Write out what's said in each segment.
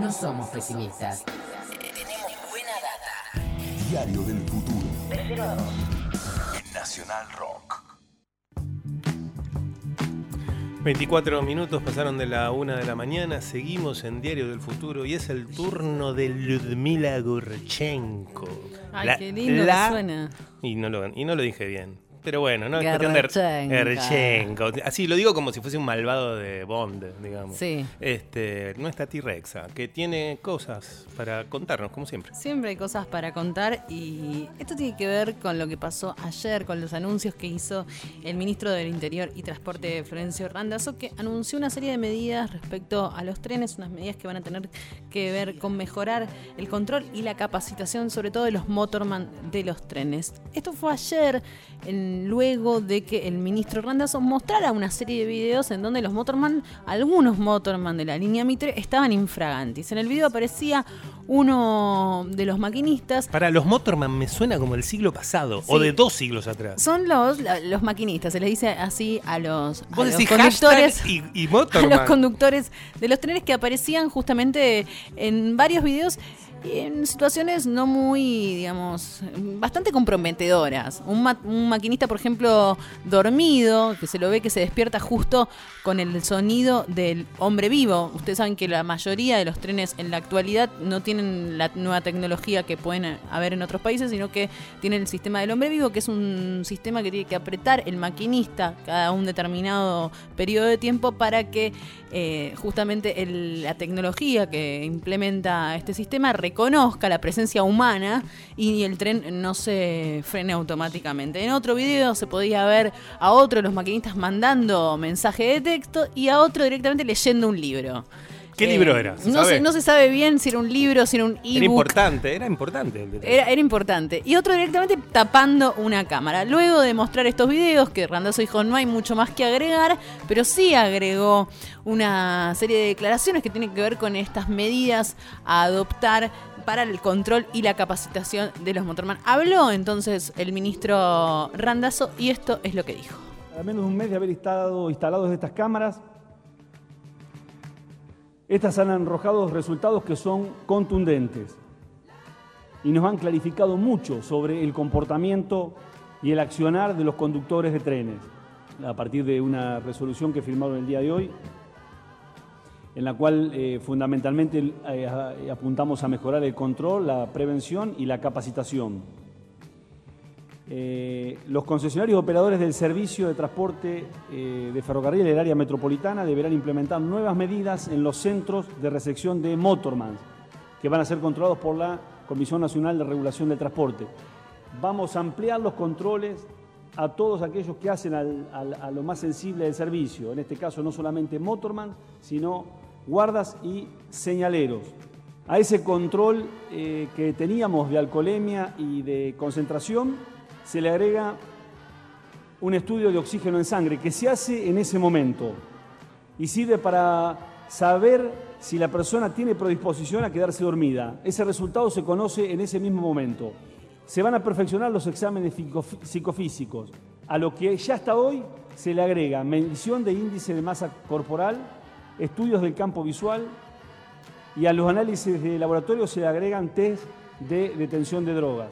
No somos pesimistas. Tenemos buena data. Diario del futuro. De 0 a 2. En Nacional Rock. 24 minutos pasaron de la una de la mañana, seguimos en Diario del Futuro y es el turno de Ludmila Gurchenko. Ay, qué lindo que suena. Y no, lo, y no lo dije bien. Pero bueno, no es cuestión de Garchenko. Garchenko. Así lo digo como si fuese un malvado de Bond, digamos. Sí. Este, nuestra T-Rexa, que tiene cosas para contarnos, como siempre. Siempre hay cosas para contar y esto tiene que ver con lo que pasó ayer, con los anuncios que hizo el ministro del Interior y Transporte, Florencio Randazzo, que anunció una serie de medidas respecto a los trenes, unas medidas que van a tener que ver con mejorar el control y la capacitación, sobre todo de los motorman de los trenes. Esto fue ayer, en- luego de que el ministro Randazzo mostrara una serie de videos en donde los motorman, algunos motorman de la línea Mitre, estaban infragantis. En el video aparecía uno de los maquinistas Para los Motorman me suena como el siglo pasado, o de dos siglos atrás. son los, los maquinistas, se les dice así a los, a conductores. y, y A los conductores de los trenes que aparecían justamente en varios videos en situaciones no muy, digamos, bastante comprometedoras. Un, ma- un maquinista, por ejemplo, dormido, que se lo ve que se despierta justo con el sonido del hombre vivo. Ustedes saben que la mayoría de los trenes en la actualidad no tienen la nueva tecnología que pueden haber en otros países, sino que tienen el sistema del hombre vivo, que es un sistema que tiene que apretar el maquinista cada un determinado periodo de tiempo para que eh, justamente el- la tecnología que implementa este sistema reconozca la presencia humana y el tren no se frene automáticamente. En otro video se podía ver a otro de los maquinistas mandando mensaje de texto y a otro directamente leyendo un libro. ¿Qué Eh, libro era? ¿Se No sabe? se, no se sabe bien si era un libro, si era un Era ebook. importante, era importante. el detalle. Era, era importante. Y otro directamente tapando una cámara. Luego de mostrar estos videos, que Randazzo dijo no hay mucho más que agregar, pero sí agregó una serie de declaraciones que tienen que ver con estas medidas a adoptar para el control y la capacitación de los motorman. Habló entonces el ministro Randazzo y esto es lo que dijo. a menos de un mes de haber estado instalados estas cámaras, estas han arrojado resultados que son contundentes y nos han clarificado mucho sobre el comportamiento y el accionar de los conductores de trenes, a partir de una resolución que firmaron el día de hoy, en la cual eh, fundamentalmente eh, apuntamos a mejorar el control, la prevención y la capacitación. Eh, los concesionarios operadores del servicio de transporte eh, de ferrocarril del área metropolitana deberán implementar nuevas medidas en los centros de recepción de motormans, que van a ser controlados por la Comisión Nacional de Regulación del Transporte. Vamos a ampliar los controles a todos aquellos que hacen a lo más sensible del servicio, en este caso no solamente motorman, sino guardas y señaleros. A ese control eh, que teníamos de alcoholemia y de concentración se le agrega un estudio de oxígeno en sangre que se hace en ese momento y sirve para saber si la persona tiene predisposición a quedarse dormida. Ese resultado se conoce en ese mismo momento. Se van a perfeccionar los exámenes psicof- psicofísicos, a lo que ya hasta hoy se le agrega medición de índice de masa corporal, estudios del campo visual y a los análisis de laboratorio se le agregan test de detención de drogas.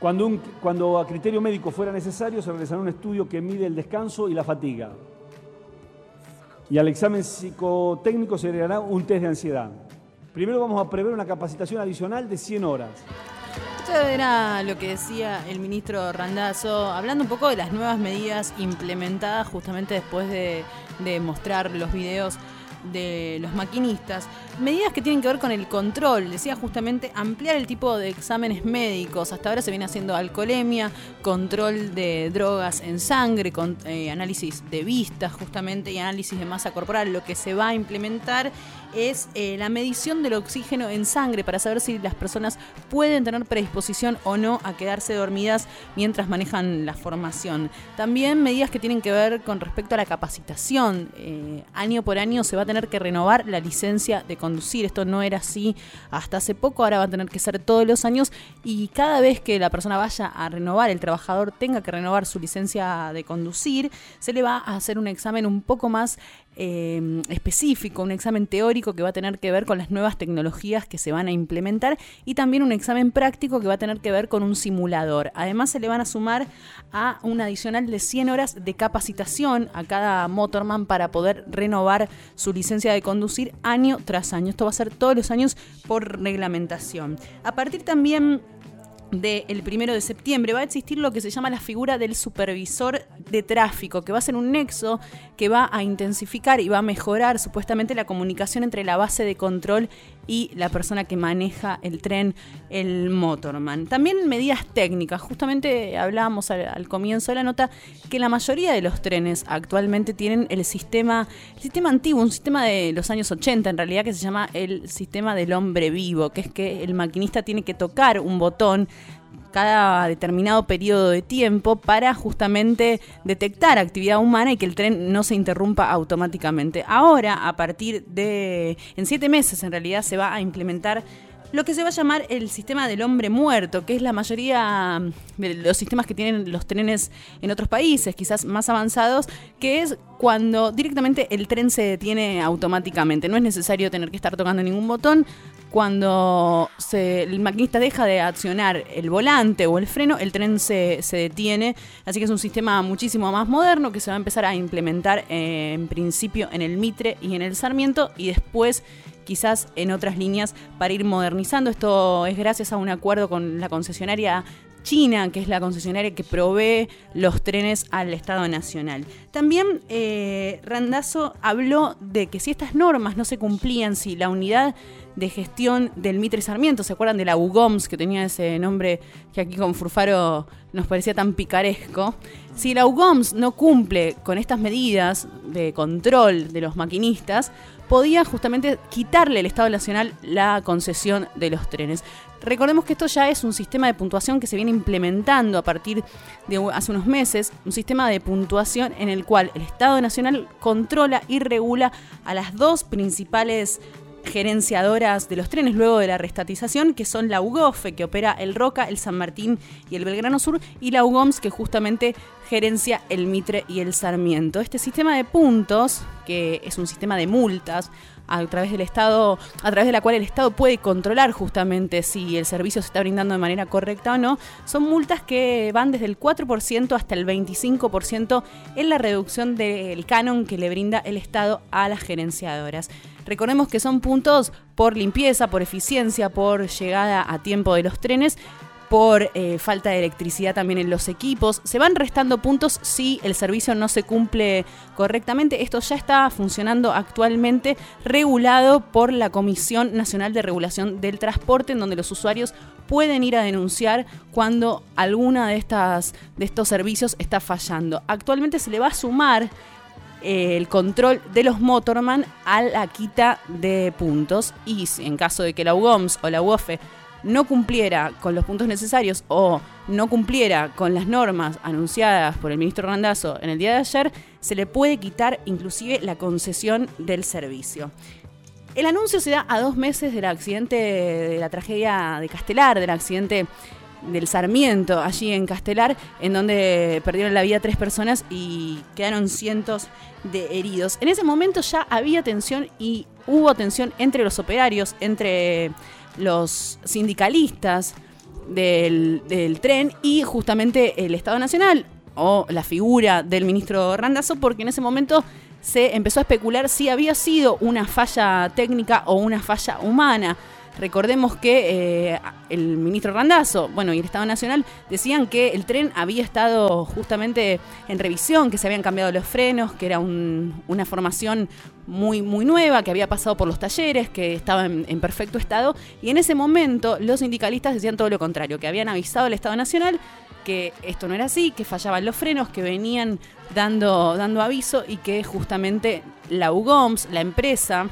Cuando, a criterio médico fuera necesario, se realizará un estudio que mide el descanso y la fatiga. Y al examen psicotécnico se agregará un test de ansiedad. Primero vamos a prever una capacitación adicional de 100 horas. Esto era lo que decía el ministro Randazzo, hablando un poco de las nuevas medidas implementadas justamente después de, de mostrar los videos de los maquinistas. Medidas que tienen que ver con el control, decía justamente ampliar el tipo de exámenes médicos. Hasta ahora se viene haciendo alcoholemia, control de drogas en sangre, eh, análisis de vista justamente y análisis de masa corporal. Lo que se va a implementar es eh, la medición del oxígeno en sangre para saber si las personas pueden tener predisposición o no a quedarse dormidas mientras manejan la formación. También medidas que tienen que ver con respecto a la capacitación. Eh, año por año se va a tener que renovar la licencia de conducir. Esto no era así hasta hace poco, ahora va a tener que ser todos los años y cada vez que la persona vaya a renovar, el trabajador tenga que renovar su licencia de conducir, se le va a hacer un examen un poco más eh, específico, un examen teórico que va a tener que ver con las nuevas tecnologías que se van a implementar y también un examen práctico que va a tener que ver con un simulador. Además se le van a sumar a un adicional de 100 horas de capacitación a cada motorman para poder renovar su licencia de conducir año tras año. Esto va a ser todos los años por reglamentación. A partir también del primero de septiembre va a existir lo que se llama la figura del supervisor de tráfico, que va a ser un nexo que va a intensificar y va a mejorar supuestamente la comunicación entre la base de control y la persona que maneja el tren, el motorman. También medidas técnicas, justamente hablábamos al, comienzo de la nota que la mayoría de los trenes actualmente tienen el sistema, el sistema antiguo, un sistema de los años 80 en realidad que se llama el sistema del hombre vivo, que es que el maquinista tiene que tocar un botón cada determinado periodo de tiempo para justamente detectar actividad humana y que el tren no se interrumpa automáticamente. Ahora, a partir de, en siete meses en realidad, se va a implementar lo que se va a llamar el sistema del hombre muerto, que es la mayoría de los sistemas que tienen los trenes en otros países, quizás más avanzados, que es cuando directamente el tren se detiene automáticamente. No es necesario tener que estar tocando ningún botón. Cuando se- el maquinista deja de accionar el volante o el freno, el tren se, se detiene. Así que es un sistema muchísimo más moderno que se va a empezar a implementar eh, en principio en el Mitre y en el Sarmiento y después quizás en otras líneas para ir modernizando. Esto es gracias a un acuerdo con la concesionaria China, que es la concesionaria que provee los trenes al Estado Nacional. También eh, Randazzo habló de que si estas normas no se cumplían, si la unidad de gestión del Mitre Sarmiento, ¿se acuerdan de la UGOMS, que tenía ese nombre que aquí con Furfaro nos parecía tan picaresco? Si la UGOMS no cumple con estas medidas de control de los maquinistas, podía justamente quitarle al Estado Nacional la concesión de los trenes. Recordemos que esto ya es un sistema de puntuación que se viene implementando a partir de hace unos meses, un sistema de puntuación en el cual el Estado Nacional controla y regula a las dos principales gerenciadoras de los trenes luego de la restatización, que son la UGOFE, que opera el Roca, el San Martín y el Belgrano Sur, y la UGOMS, que justamente gerencia el Mitre y el Sarmiento. Este sistema de puntos, que es un sistema de multas, a través del Estado, a través de la cual el Estado puede controlar justamente si el servicio se está brindando de manera correcta o no, son multas que van desde el 4% hasta el 25% en la reducción del canon que le brinda el Estado a las gerenciadoras. Recordemos que son puntos por limpieza, por eficiencia, por llegada a tiempo de los trenes por eh, falta de electricidad también en los equipos. Se van restando puntos si el servicio no se cumple correctamente. Esto ya está funcionando actualmente, regulado por la Comisión Nacional de Regulación del Transporte, en donde los usuarios pueden ir a denunciar cuando alguna de estas de estos servicios está fallando. Actualmente se le va a sumar el control de los motorman a la quita de puntos y si en caso de que la UGOMS o la UOFE no cumpliera con los puntos necesarios o no cumpliera con las normas anunciadas por el ministro Randazzo en el día de ayer, se le puede quitar inclusive la concesión del servicio. El anuncio se da a dos meses del accidente de la tragedia de Castelar, del accidente del Sarmiento, allí en Castelar, en donde perdieron la vida tres personas y quedaron cientos de heridos. En ese momento ya había tensión y hubo tensión entre los operarios, entre los sindicalistas del, del tren y justamente el Estado Nacional o la figura del ministro Randazzo, porque en ese momento se empezó a especular si había sido una falla técnica o una falla humana. Recordemos que eh, el ministro Randazzo, bueno, y el Estado Nacional decían que el tren había estado justamente en revisión, que se habían cambiado los frenos, que era un- una formación muy, muy nueva, que había pasado por los talleres, que estaba en, en perfecto estado. Y en ese momento los sindicalistas decían todo lo contrario, que habían avisado al Estado Nacional que esto no era así, que fallaban los frenos, que venían dando, dando aviso y que justamente la UGOMS, la empresa,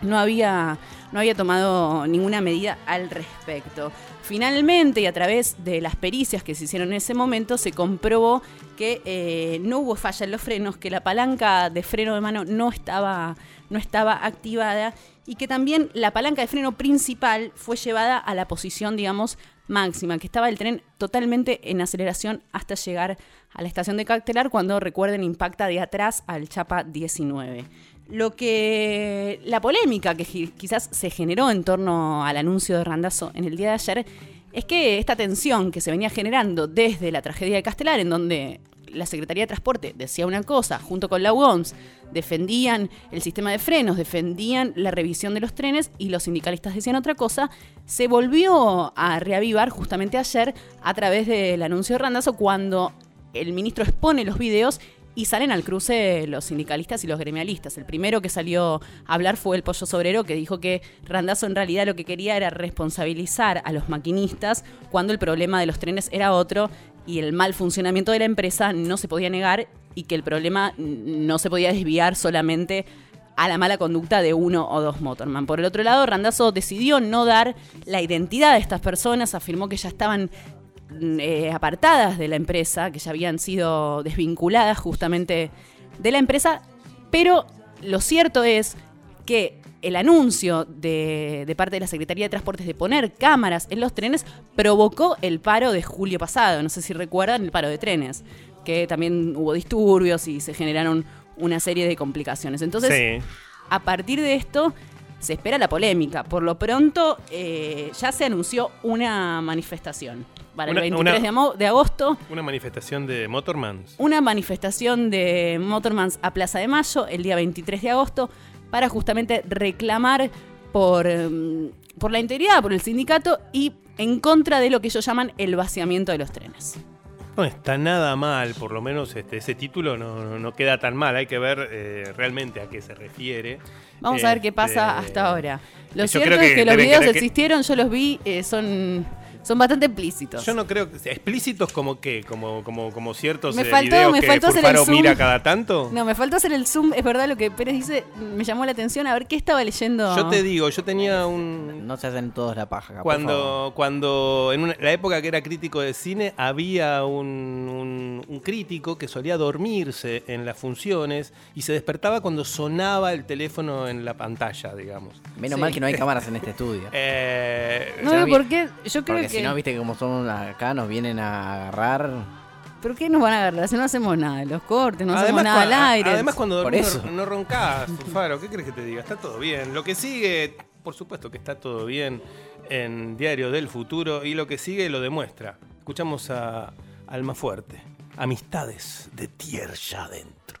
no había, no había tomado ninguna medida al respecto. Finalmente, y a través de las pericias que se hicieron en ese momento, se comprobó que eh, no hubo falla en los frenos, que la palanca de freno de mano no estaba, no estaba activada y que también la palanca de freno principal fue llevada a la posición, digamos, máxima, que estaba el tren totalmente en aceleración hasta llegar a la estación de Cactelar cuando, recuerden, impacta de atrás al Chapa 19. Lo que la polémica que quizás se generó en torno al anuncio de Randazo en el día de ayer es que esta tensión que se venía generando desde la tragedia de Castelar, en donde la Secretaría de Transporte decía una cosa, junto con la UOMS, defendían el sistema de frenos, defendían la revisión de los trenes y los sindicalistas decían otra cosa, se volvió a reavivar justamente ayer a través del anuncio de Randazo cuando el ministro expone los videos y salen al cruce los sindicalistas y los gremialistas. El primero que salió a hablar fue el Pollo Sobrero, que dijo que Randazo en realidad lo que quería era responsabilizar a los maquinistas cuando el problema de los trenes era otro y el mal funcionamiento de la empresa no se podía negar y que el problema no se podía desviar solamente a la mala conducta de uno o dos motorman. Por el otro lado, Randazo decidió no dar la identidad de estas personas, afirmó que ya estaban eh, apartadas de la empresa, que ya habían sido desvinculadas justamente de la empresa, pero lo cierto es que el anuncio de, de parte de la Secretaría de Transportes de poner cámaras en los trenes provocó el paro de julio pasado, no sé si recuerdan el paro de trenes, que también hubo disturbios y se generaron una serie de complicaciones. Entonces, Sí. a partir de esto se espera la polémica. Por lo pronto eh, ya se anunció una manifestación para Una- el 23 una- de, agosto. Una manifestación de Motormans. Una manifestación de Motormans a Plaza de Mayo el día 23 de agosto para justamente reclamar por, em, por la integridad, por el sindicato y en contra de lo que ellos llaman el vaciamiento de los trenes. No está nada mal, por lo menos este, ese título no, no- no queda tan mal. Hay que ver eh, realmente a qué se refiere. Vamos a ver qué pasa Este, hasta ahora. Lo cierto creo es que que los videos que- existieron, yo los vi, eh, son, son bastante explícitos. Yo no creo que explícitos como que, como, como, como ciertos Me eh, faltó- videos me que faltó hacer el Furfaro zoom. mira cada tanto. No, me faltó hacer el zoom, es verdad lo que Pérez dice, me llamó la atención a ver qué estaba leyendo. Yo te digo, yo tenía un, No se hacen todos la paja, acá, por favor. Cuando, cuando en una- la época que era crítico de cine, había un, un- un crítico que solía dormirse en las funciones y se despertaba cuando sonaba el teléfono en la pantalla, digamos. Menos Sí. mal que no hay cámaras en este estudio. Eh, No vi- por qué, yo creo Porque que... si no, viste que como son acá, nos vienen a agarrar. ¿Pero qué nos van a agarrar? Si no hacemos nada, los cortes, no hacemos además, nada al cua- aire. además, cuando Por dormís eso. no, no roncás, Faro, ¿qué crees que te diga? Está todo bien. Lo que sigue, por supuesto que está todo bien en Diario del Futuro y lo que sigue lo demuestra. Escuchamos a Alma Fuerte. Amistades de tierra adentro.